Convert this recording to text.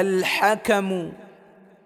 الحكم